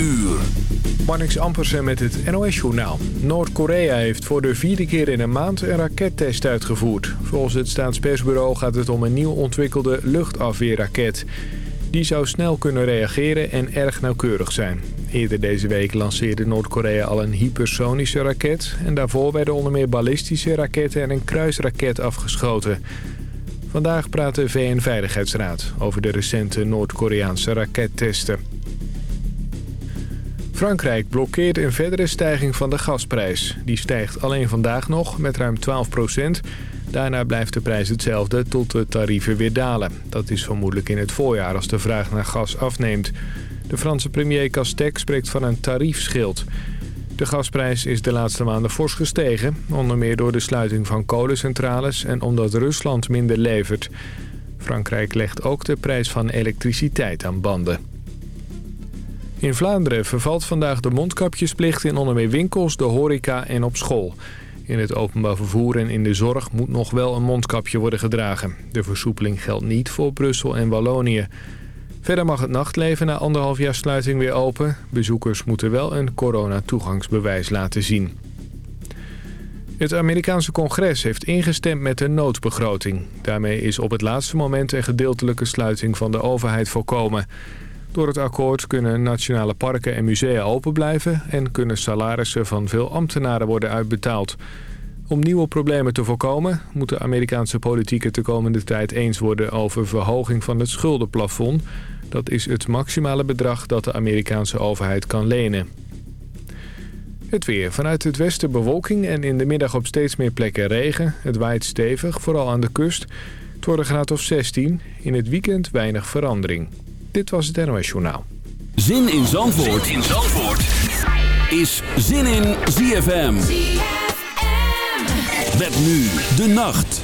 uur. Marnix Ampersen met het NOS-journaal. Noord-Korea heeft voor de vierde keer in een maand een rakettest uitgevoerd. Volgens het staatspersbureau gaat het om een nieuw ontwikkelde luchtafweerraket. Die zou snel kunnen reageren en erg nauwkeurig zijn. Eerder deze week lanceerde Noord-Korea al een hypersonische raket... en daarvoor werden onder meer ballistische raketten en een kruisraket afgeschoten... Vandaag praat de VN-veiligheidsraad over de recente Noord-Koreaanse rakettesten. Frankrijk blokkeert een verdere stijging van de gasprijs. Die stijgt alleen vandaag nog met ruim 12 procent. Daarna blijft de prijs hetzelfde tot de tarieven weer dalen. Dat is vermoedelijk in het voorjaar als de vraag naar gas afneemt. De Franse premier Castex spreekt van een tariefschild. De gasprijs is de laatste maanden fors gestegen. Onder meer door de sluiting van kolencentrales en omdat Rusland minder levert. Frankrijk legt ook de prijs van elektriciteit aan banden. In Vlaanderen vervalt vandaag de mondkapjesplicht in onder winkels, de horeca en op school. In het openbaar vervoer en in de zorg moet nog wel een mondkapje worden gedragen. De versoepeling geldt niet voor Brussel en Wallonië. Verder mag het nachtleven na anderhalf jaar sluiting weer open. Bezoekers moeten wel een coronatoegangsbewijs laten zien. Het Amerikaanse congres heeft ingestemd met de noodbegroting. Daarmee is op het laatste moment een gedeeltelijke sluiting van de overheid voorkomen. Door het akkoord kunnen nationale parken en musea open blijven... en kunnen salarissen van veel ambtenaren worden uitbetaald. Om nieuwe problemen te voorkomen... moet de Amerikaanse politiek het de komende tijd eens worden... over verhoging van het schuldenplafond. Dat is het maximale bedrag dat de Amerikaanse overheid kan lenen. Het weer. Vanuit het westen bewolking en in de middag op steeds meer plekken regen. Het waait stevig, vooral aan de kust. Het wordt graad of 16. In het weekend weinig verandering. Dit was het NOS Journaal. Zin in Zandvoort, zin in Zandvoort. is Zin in ZFM. ZFM. Met nu de nacht.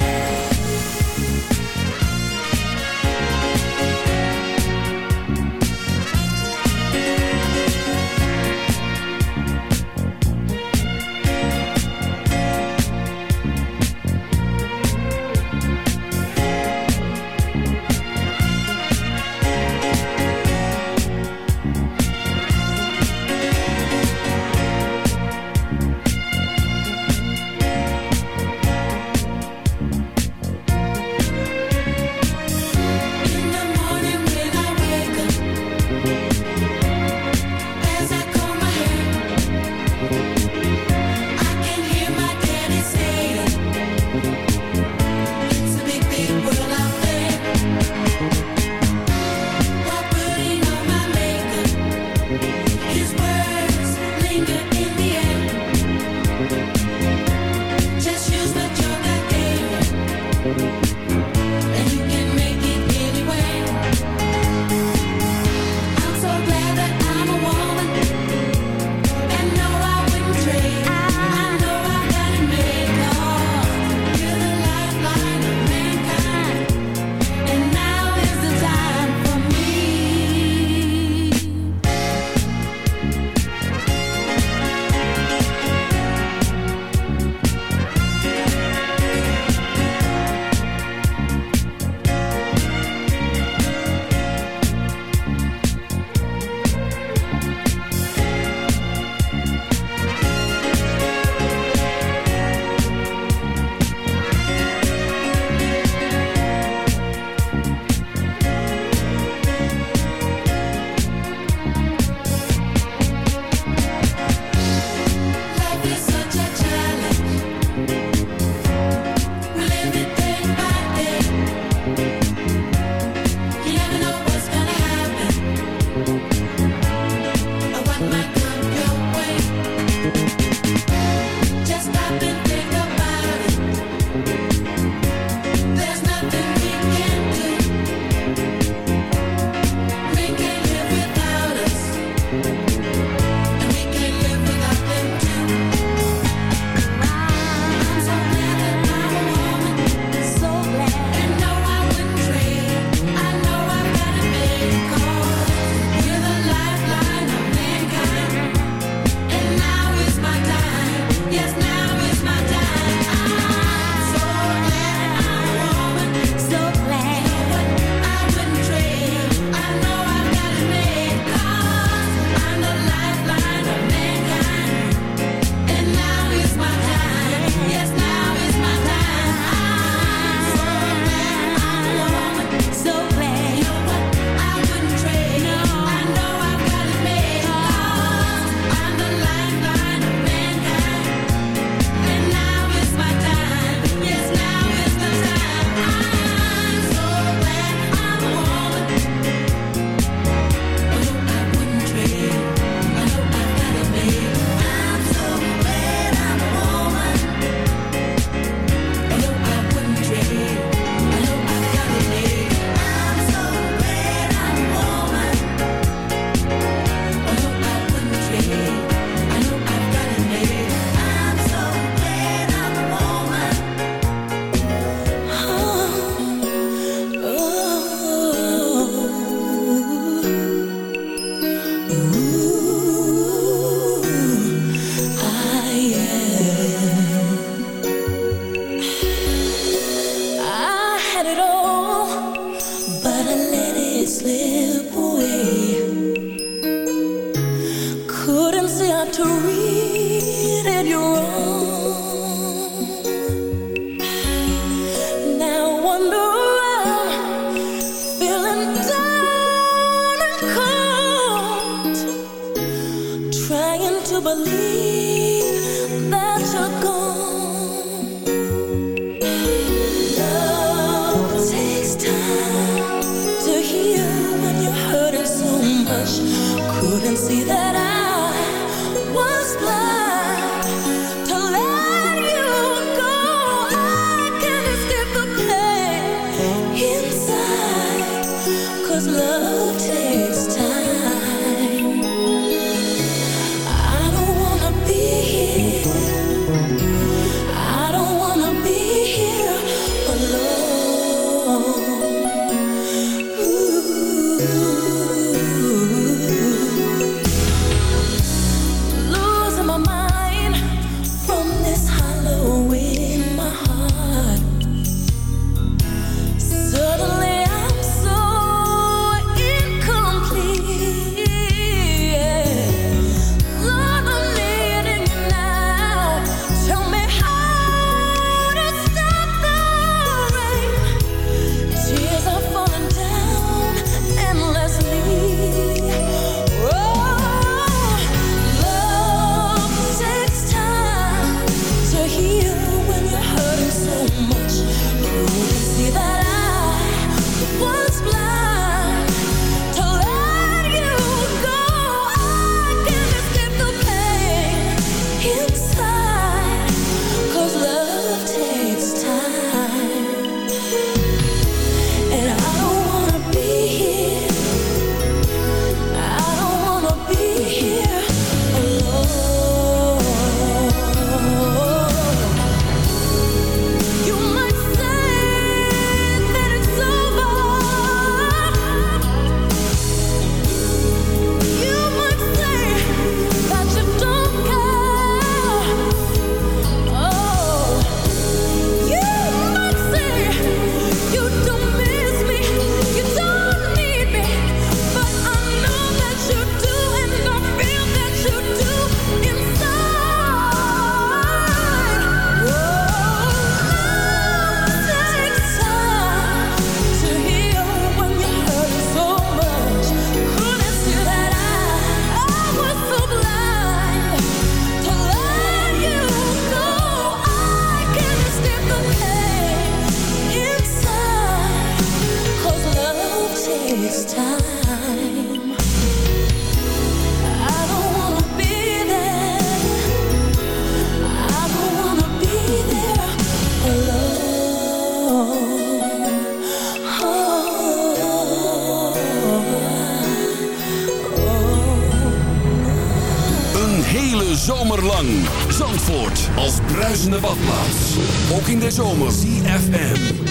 Een hele zomer lang Zandvoort als bruisende badplaats. Ook in de zomer. CFM.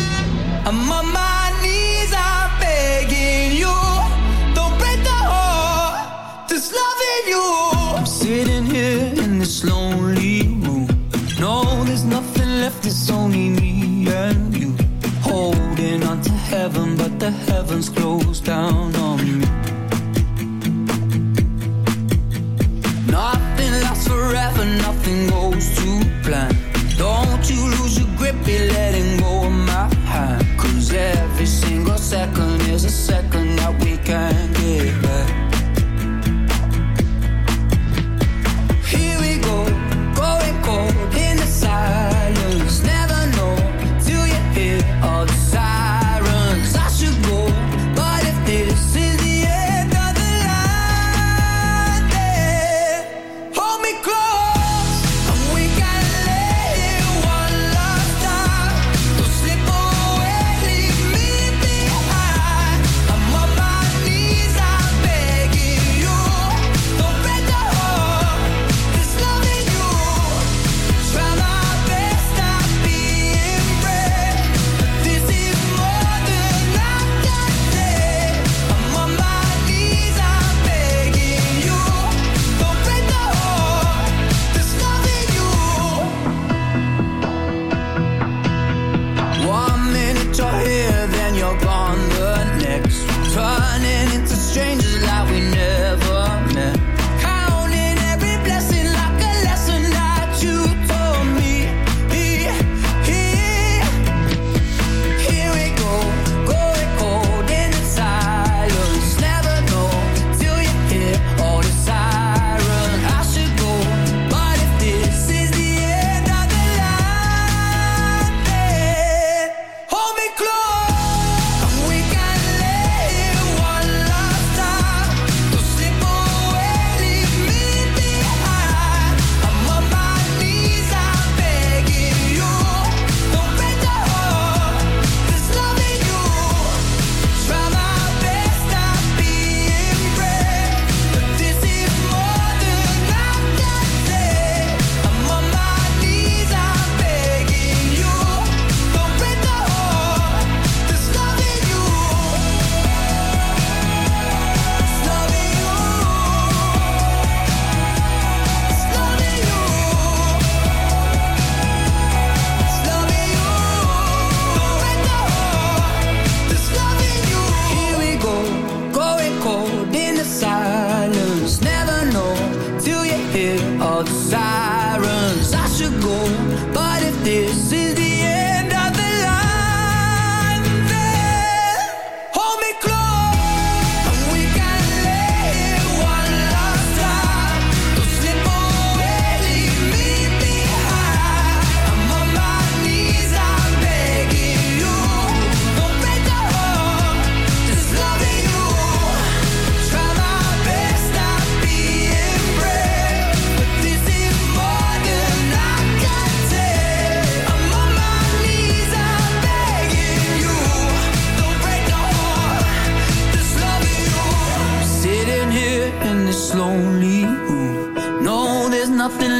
I'm my knees, I'm begging you. Don't break the heart you. I'm sitting here in this lonely room. No, there's nothing left, it's only me. the heavens close down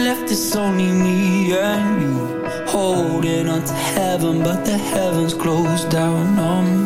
left, it's only me and you. Holding on to heaven, but the heavens closed down on me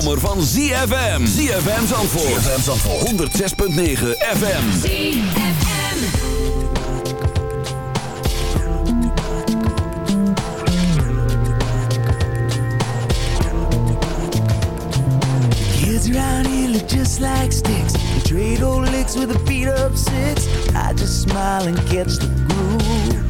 zomer van ZFM. ZFM Zandvoort. ZFM Zandvoort. 106.9 FM. ZFM. Kids around here look just like sticks. They trade old licks with a beat up six. I just smile and catch the groove.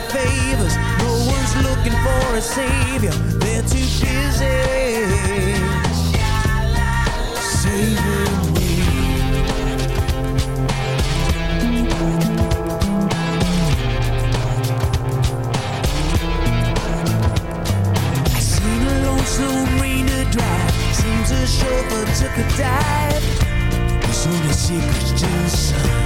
for favors. No one's looking for a savior. They're too busy saving me. I seen a lonesome rain to dry. Seems a chauffeur took a dive. There's only secrets to the sun.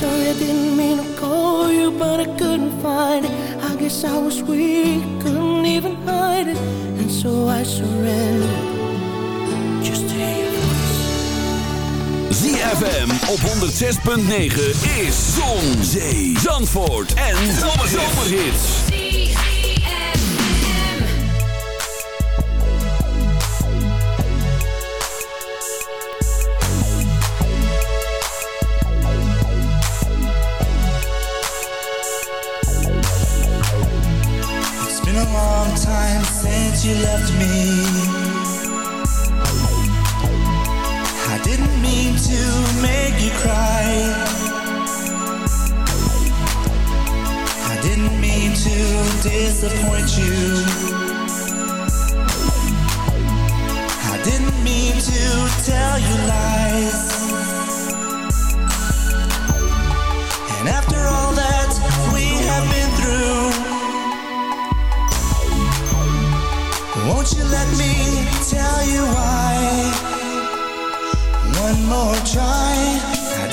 Sorry I didn't mean to call you, but I couldn't find it. I guess I was weak, couldn't even hide it, and so I surrendered. Just to hear your voice. ZFM op 106.9 is Zon, Zee, Zandvoort en Zomerhits. You left me. I didn't mean to make you cry. I didn't mean to disappoint you.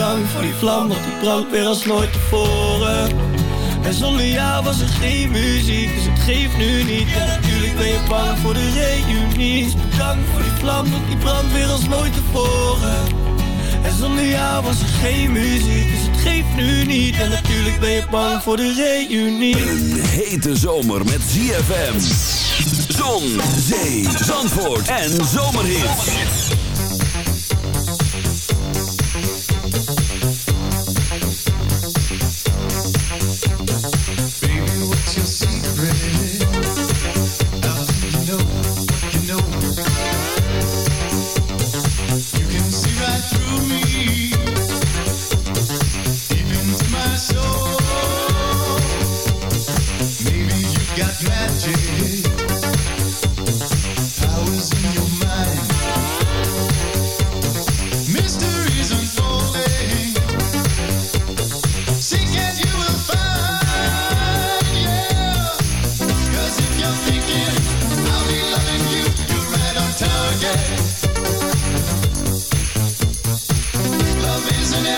Dank voor die vlam, want die brandt weer als nooit tevoren. En zonder jou was er geen muziek, dus het geeft nu niet. En natuurlijk ben je bang voor de reunie Dank voor die vlam, want die brandt weer als nooit tevoren. En zonder jou was er geen muziek, dus het geeft nu niet. En natuurlijk ben je bang voor de reunie Een hete zomer met ZFM Zon, zee, zandvoort en zomerhit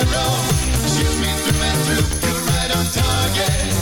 hello. Shoot me through and through, you're right on target.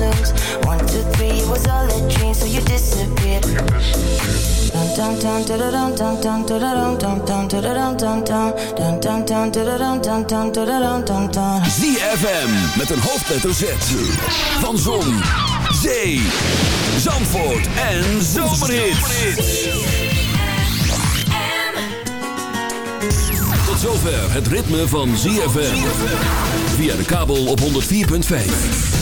lose. One, two, three, it was all a dream, so you disappeared. Dun dun ZFM met een hoofdletter Z. Van Zon, Zee, Zandvoort en Zomerhits. Tot zover het ritme van ZFM. Via de kabel op 104.5.